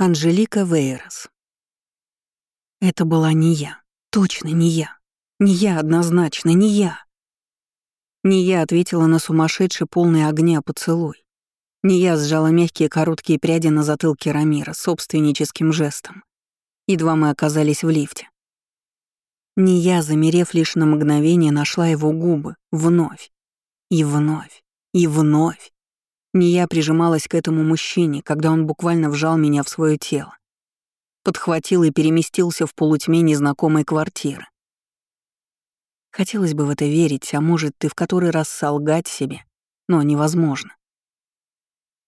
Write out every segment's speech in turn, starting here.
Анжелика Вейрос. Это была не я. Точно не я. Не я однозначно, не я. Не я ответила на сумасшедший полный огня поцелуй. Не я сжала мягкие короткие пряди на затылке Рамира собственническим жестом. Едва мы оказались в лифте. Не я, замерев лишь на мгновение, нашла его губы. Вновь. И вновь. И вновь. Не я прижималась к этому мужчине, когда он буквально вжал меня в свое тело. Подхватил и переместился в полутьме незнакомой квартиры. Хотелось бы в это верить, а может, ты в который раз солгать себе, но невозможно.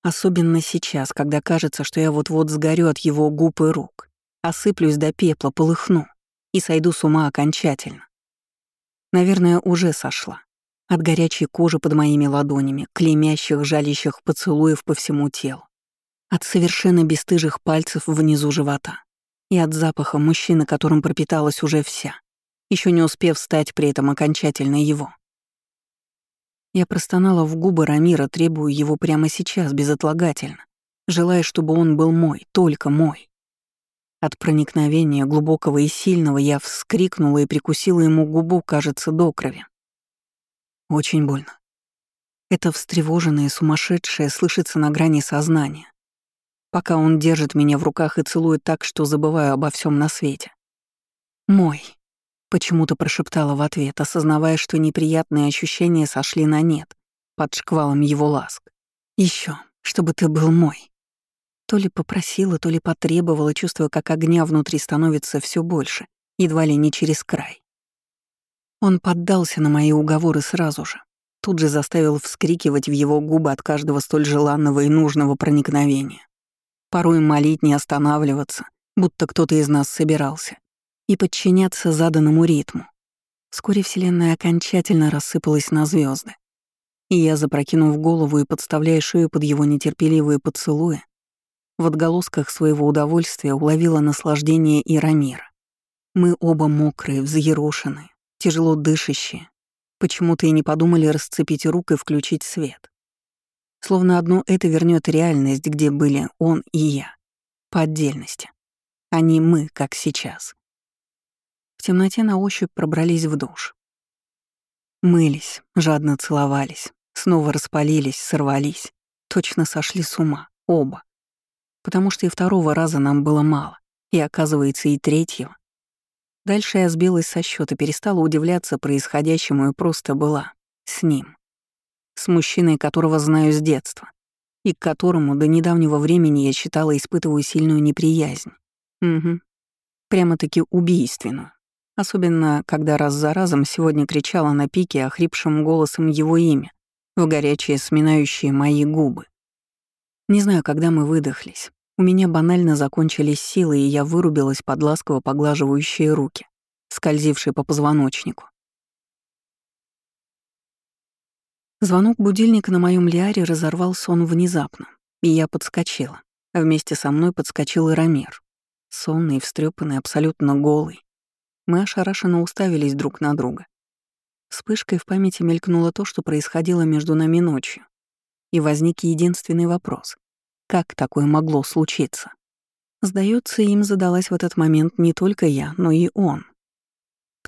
Особенно сейчас, когда кажется, что я вот-вот сгорю от его губ и рук, осыплюсь до пепла, полыхну и сойду с ума окончательно. Наверное, уже сошла. От горячей кожи под моими ладонями, клеймящих, жалящих поцелуев по всему телу. От совершенно бесстыжих пальцев внизу живота. И от запаха мужчины, которым пропиталась уже вся еще не успев стать при этом окончательно его. Я простонала в губы Рамира, требуя его прямо сейчас, безотлагательно, желая, чтобы он был мой, только мой. От проникновения глубокого и сильного я вскрикнула и прикусила ему губу, кажется, до крови. Очень больно. Это встревоженное, сумасшедшее слышится на грани сознания, пока он держит меня в руках и целует так, что забываю обо всем на свете. Мой. Почему-то прошептала в ответ, осознавая, что неприятные ощущения сошли на нет под шквалом его ласк. Еще, чтобы ты был мой. То ли попросила, то ли потребовала, чувствуя, как огня внутри становится все больше, едва ли не через край. Он поддался на мои уговоры сразу же, тут же заставил вскрикивать в его губы от каждого столь желанного и нужного проникновения. Порой молить не останавливаться, будто кто-то из нас собирался, и подчиняться заданному ритму. Вскоре Вселенная окончательно рассыпалась на звезды, и я, запрокинув голову и подставляя шею под его нетерпеливые поцелуи, в отголосках своего удовольствия уловила наслаждение Ирамира. Мы оба мокрые, взъерошенные, тяжело дышащие. Почему-то и не подумали расцепить рук и включить свет. Словно одно это вернет реальность, где были он и я. По отдельности. А не мы, как сейчас. В темноте на ощупь пробрались в душ. Мылись, жадно целовались, снова распалились, сорвались. Точно сошли с ума, оба. Потому что и второго раза нам было мало, и, оказывается, и третьего. Дальше я сбилась со счета, перестала удивляться происходящему и просто была с ним. С мужчиной, которого знаю с детства, и к которому до недавнего времени я считала испытываю сильную неприязнь. Угу. Прямо-таки убийственную. Особенно, когда раз за разом сегодня кричала на пике охрипшим голосом его имя, в горячие сминающие мои губы. Не знаю, когда мы выдохлись. У меня банально закончились силы, и я вырубилась под ласково поглаживающие руки, скользившие по позвоночнику. Звонок будильника на моем лиаре разорвал сон внезапно, и я подскочила. Вместе со мной подскочил и Рамир. Сонный, встрепанный, абсолютно голый. Мы ошарашенно уставились друг на друга. Вспышкой в памяти мелькнуло то, что происходило между нами ночью. И возник единственный вопрос. Как такое могло случиться? Сдается, им задалась в этот момент не только я, но и он.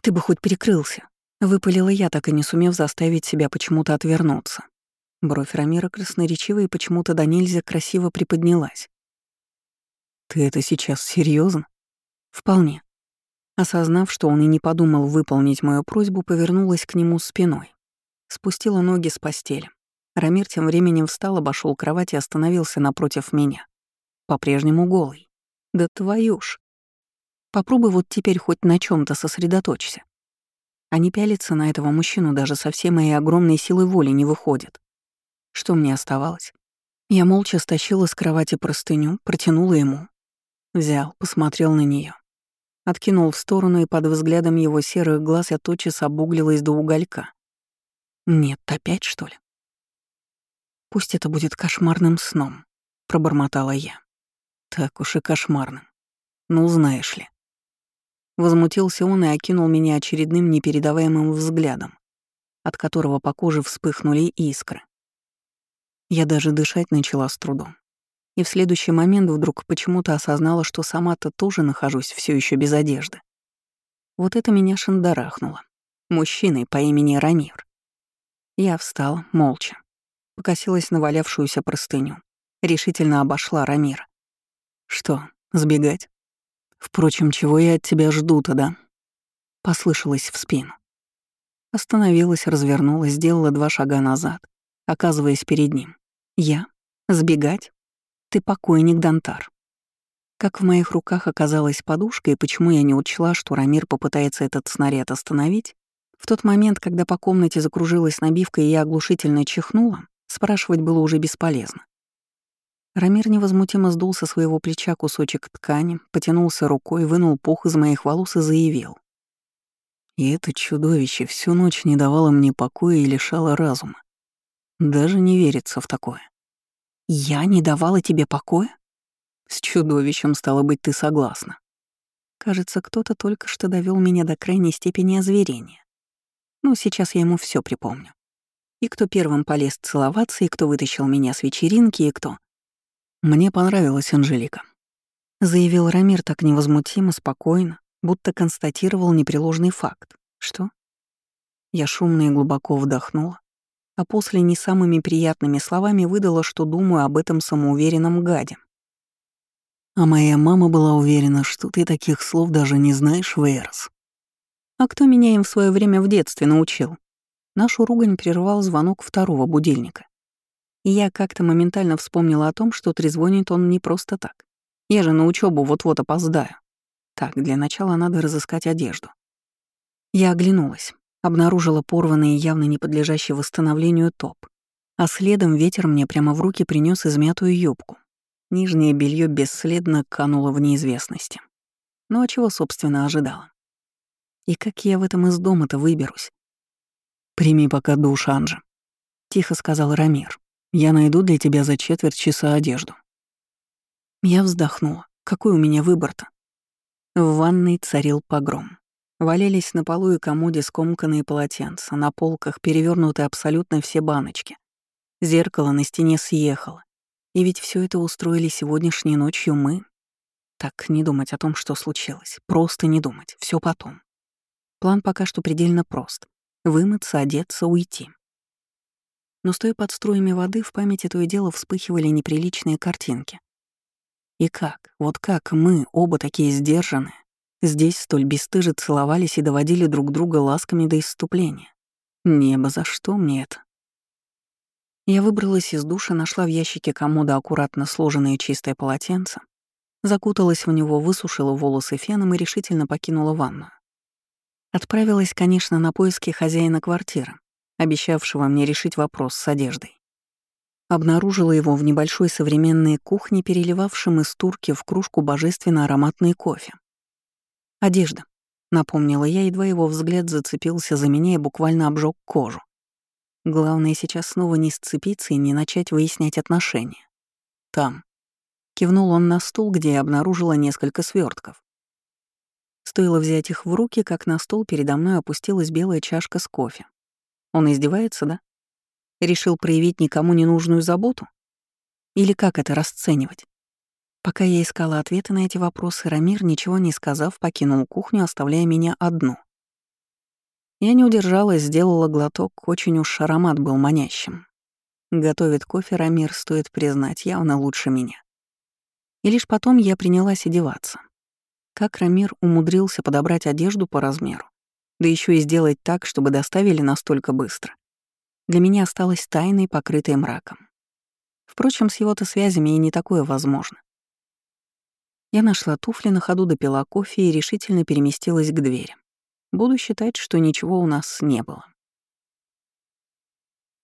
«Ты бы хоть перекрылся», — выпалила я, так и не сумев заставить себя почему-то отвернуться. Бровь Рамира красноречиво и почему-то до нельзя красиво приподнялась. «Ты это сейчас серьезно? «Вполне», Осознав, что он и не подумал выполнить мою просьбу, повернулась к нему спиной. Спустила ноги с постели. Рамир тем временем встал, обошел кровать и остановился напротив меня. По-прежнему голый. Да твою ж. Попробуй вот теперь хоть на чем то сосредоточься. А не пялиться на этого мужчину даже со всей моей огромной силой воли не выходит. Что мне оставалось? Я молча стащила с кровати простыню, протянула ему. Взял, посмотрел на нее. Откинул в сторону, и под взглядом его серых глаз я тотчас обуглилась до уголька. «Нет, опять, что ли?» «Пусть это будет кошмарным сном», — пробормотала я. «Так уж и кошмарным. Ну, знаешь ли». Возмутился он и окинул меня очередным непередаваемым взглядом, от которого по коже вспыхнули искры. Я даже дышать начала с трудом. И в следующий момент вдруг почему-то осознала, что сама-то тоже нахожусь все еще без одежды. Вот это меня шандарахнуло. Мужчиной по имени Рамир. Я встала, молча. Покосилась на валявшуюся простыню. Решительно обошла Рамира. «Что, сбегать? Впрочем, чего я от тебя жду-то, да?» Послышалось в спину. Остановилась, развернулась, сделала два шага назад, оказываясь перед ним. «Я? Сбегать? Ты покойник, Дантар». Как в моих руках оказалась подушка и почему я не учла, что Рамир попытается этот снаряд остановить, в тот момент, когда по комнате закружилась набивка и я оглушительно чихнула, спрашивать было уже бесполезно. Рамир невозмутимо сдул со своего плеча кусочек ткани, потянулся рукой, вынул пух из моих волос и заявил. И это чудовище всю ночь не давало мне покоя и лишало разума. Даже не верится в такое. «Я не давала тебе покоя?» «С чудовищем, стало быть, ты согласна». Кажется, кто-то только что довел меня до крайней степени озверения. Ну, сейчас я ему все припомню. И кто первым полез целоваться, и кто вытащил меня с вечеринки, и кто... Мне понравилась Анжелика. Заявил Рамир так невозмутимо, спокойно, будто констатировал непреложный факт. Что? Я шумно и глубоко вдохнула, а после не самыми приятными словами выдала, что думаю об этом самоуверенном гаде. А моя мама была уверена, что ты таких слов даже не знаешь, Вейрос. А кто меня им в свое время в детстве научил? Нашу ругань прервал звонок второго будильника. И я как-то моментально вспомнила о том, что трезвонит он не просто так. Я же на учебу вот-вот опоздаю. Так, для начала надо разыскать одежду. Я оглянулась, обнаружила порванный и явно не подлежащий восстановлению топ, а следом ветер мне прямо в руки принес измятую юбку. Нижнее белье бесследно кануло в неизвестности. Ну а чего, собственно, ожидала? И как я в этом из дома-то выберусь? «Прими пока душ, Анжи», — тихо сказал Рамир. «Я найду для тебя за четверть часа одежду». Я вздохнула. Какой у меня выбор-то? В ванной царил погром. Валялись на полу и комоде скомканные полотенца, на полках перевернуты абсолютно все баночки. Зеркало на стене съехало. И ведь все это устроили сегодняшней ночью мы. Так, не думать о том, что случилось. Просто не думать. все потом. План пока что предельно прост. Вымыться, одеться, уйти. Но стоя под струями воды, в памяти то и дело вспыхивали неприличные картинки. И как, вот как мы, оба такие сдержанные, здесь столь бесстыже целовались и доводили друг друга ласками до исступления. Небо, за что мне это? Я выбралась из душа, нашла в ящике комода аккуратно сложенное чистое полотенце, закуталась в него, высушила волосы феном и решительно покинула ванну. Отправилась, конечно, на поиски хозяина квартиры, обещавшего мне решить вопрос с одеждой. Обнаружила его в небольшой современной кухне, переливавшем из турки в кружку божественно ароматный кофе. «Одежда», — напомнила я, едва его взгляд зацепился за меня и буквально обжег кожу. Главное сейчас снова не сцепиться и не начать выяснять отношения. «Там». Кивнул он на стул, где я обнаружила несколько свертков. Стоило взять их в руки, как на стол передо мной опустилась белая чашка с кофе. Он издевается, да? Решил проявить никому ненужную заботу? Или как это расценивать? Пока я искала ответы на эти вопросы, Рамир, ничего не сказав, покинул кухню, оставляя меня одну. Я не удержалась, сделала глоток, очень уж аромат был манящим. Готовит кофе Рамир, стоит признать, явно лучше меня. И лишь потом я принялась одеваться. Как Рамир умудрился подобрать одежду по размеру, да еще и сделать так, чтобы доставили настолько быстро, для меня осталось тайной, покрытой мраком. Впрочем, с его-то связями и не такое возможно. Я нашла туфли, на ходу допила кофе и решительно переместилась к двери. Буду считать, что ничего у нас не было.